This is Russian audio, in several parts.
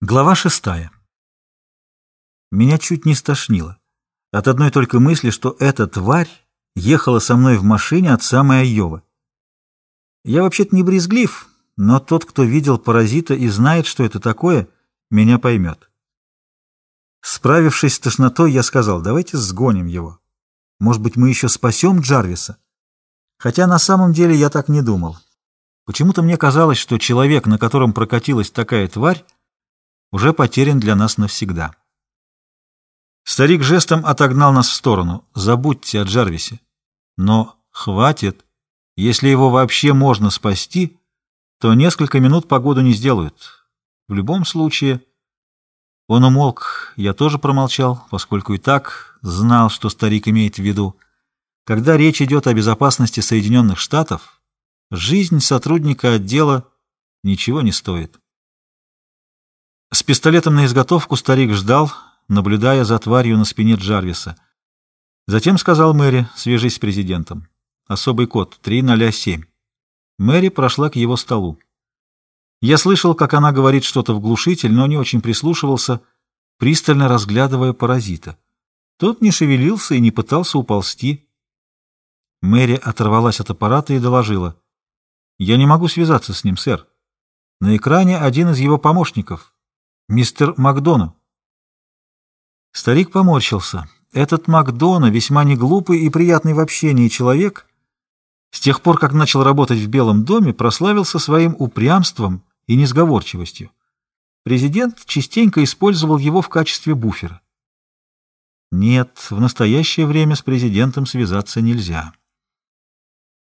Глава шестая. Меня чуть не стошнило. От одной только мысли, что эта тварь ехала со мной в машине от самой Айовы. Я вообще-то не брезглив, но тот, кто видел паразита и знает, что это такое, меня поймет. Справившись с тошнотой, я сказал, давайте сгоним его. Может быть, мы еще спасем Джарвиса? Хотя на самом деле я так не думал. Почему-то мне казалось, что человек, на котором прокатилась такая тварь, уже потерян для нас навсегда. Старик жестом отогнал нас в сторону. Забудьте о Джарвисе. Но хватит. Если его вообще можно спасти, то несколько минут погоду не сделают. В любом случае... Он умолк, я тоже промолчал, поскольку и так знал, что старик имеет в виду. Когда речь идет о безопасности Соединенных Штатов, жизнь сотрудника отдела ничего не стоит. С пистолетом на изготовку старик ждал, наблюдая за тварью на спине Джарвиса. Затем сказал Мэри, свяжись с президентом. Особый код 307. Мэри прошла к его столу. Я слышал, как она говорит что-то в глушитель, но не очень прислушивался, пристально разглядывая паразита. Тот не шевелился и не пытался уползти. Мэри оторвалась от аппарата и доложила. «Я не могу связаться с ним, сэр. На экране один из его помощников, Мистер Макдона. Старик поморщился. Этот Макдона весьма неглупый и приятный в общении человек. С тех пор, как начал работать в Белом доме, прославился своим упрямством и несговорчивостью. Президент частенько использовал его в качестве буфера. Нет, в настоящее время с президентом связаться нельзя.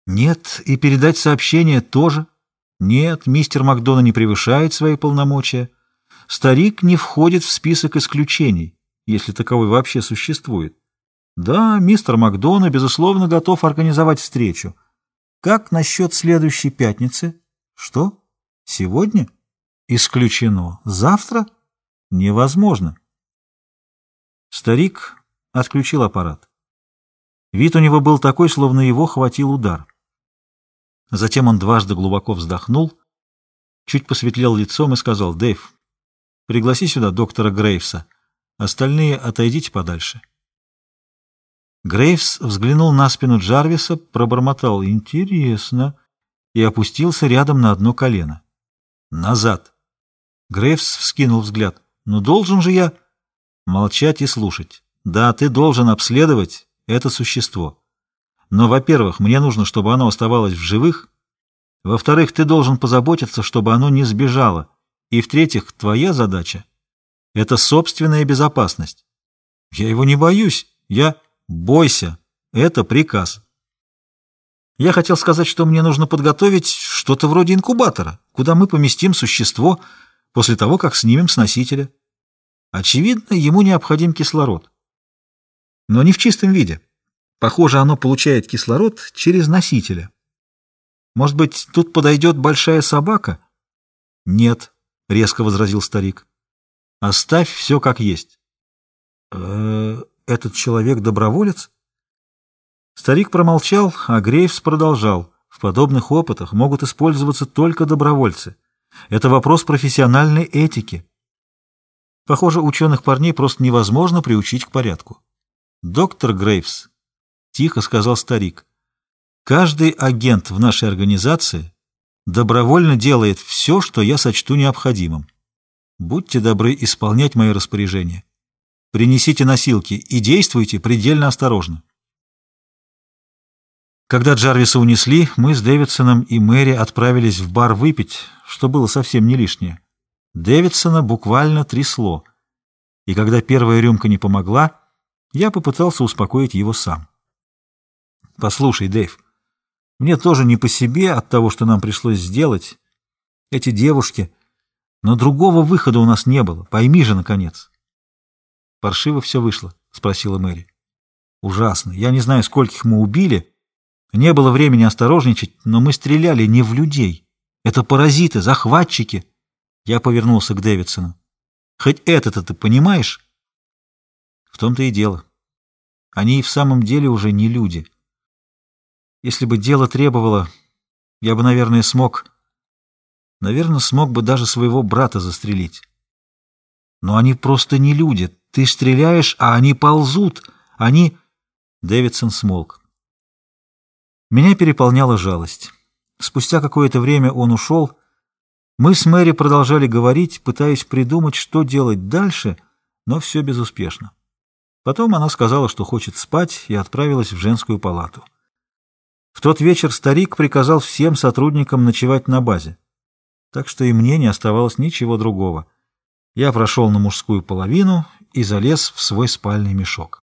Нет, и передать сообщение тоже. Нет, мистер Макдона не превышает свои полномочия старик не входит в список исключений, если таковой вообще существует. Да, мистер Макдона, безусловно, готов организовать встречу. Как насчет следующей пятницы? Что? Сегодня? Исключено. Завтра? Невозможно. Старик отключил аппарат. Вид у него был такой, словно его хватил удар. Затем он дважды глубоко вздохнул, чуть посветлел лицом и сказал, «Дэйв, Пригласи сюда доктора Грейвса. Остальные отойдите подальше. Грейвс взглянул на спину Джарвиса, пробормотал «Интересно» и опустился рядом на одно колено. «Назад!» Грейвс вскинул взгляд. «Ну должен же я...» «Молчать и слушать. Да, ты должен обследовать это существо. Но, во-первых, мне нужно, чтобы оно оставалось в живых. Во-вторых, ты должен позаботиться, чтобы оно не сбежало». И в-третьих, твоя задача — это собственная безопасность. Я его не боюсь. Я... Бойся. Это приказ. Я хотел сказать, что мне нужно подготовить что-то вроде инкубатора, куда мы поместим существо после того, как снимем с носителя. Очевидно, ему необходим кислород. Но не в чистом виде. Похоже, оно получает кислород через носителя. Может быть, тут подойдет большая собака? Нет. — резко возразил старик. — Оставь все как есть. «Э, — Этот человек доброволец? Старик промолчал, а Грейвс продолжал. В подобных опытах могут использоваться только добровольцы. Это вопрос профессиональной этики. Похоже, ученых парней просто невозможно приучить к порядку. «Доктор Грейвс», — тихо сказал старик, — «каждый агент в нашей организации добровольно делает все, что я сочту необходимым. Будьте добры исполнять мои распоряжения. Принесите носилки и действуйте предельно осторожно. Когда Джарвиса унесли, мы с Дэвидсоном и Мэри отправились в бар выпить, что было совсем не лишнее. Дэвидсона буквально трясло, и когда первая рюмка не помогла, я попытался успокоить его сам. «Послушай, Дэйв, мне тоже не по себе от того, что нам пришлось сделать. Эти девушки... Но другого выхода у нас не было. Пойми же, наконец. Паршиво все вышло, — спросила Мэри. Ужасно. Я не знаю, скольких мы убили. Не было времени осторожничать, но мы стреляли не в людей. Это паразиты, захватчики. Я повернулся к Дэвидсону. Хоть это-то ты понимаешь? В том-то и дело. Они и в самом деле уже не люди. Если бы дело требовало, я бы, наверное, смог... Наверное, смог бы даже своего брата застрелить. Но они просто не люди. Ты стреляешь, а они ползут. Они...» Дэвидсон смолк. Меня переполняла жалость. Спустя какое-то время он ушел. Мы с Мэри продолжали говорить, пытаясь придумать, что делать дальше, но все безуспешно. Потом она сказала, что хочет спать, и отправилась в женскую палату. В тот вечер старик приказал всем сотрудникам ночевать на базе, так что и мне не оставалось ничего другого. Я прошел на мужскую половину и залез в свой спальный мешок.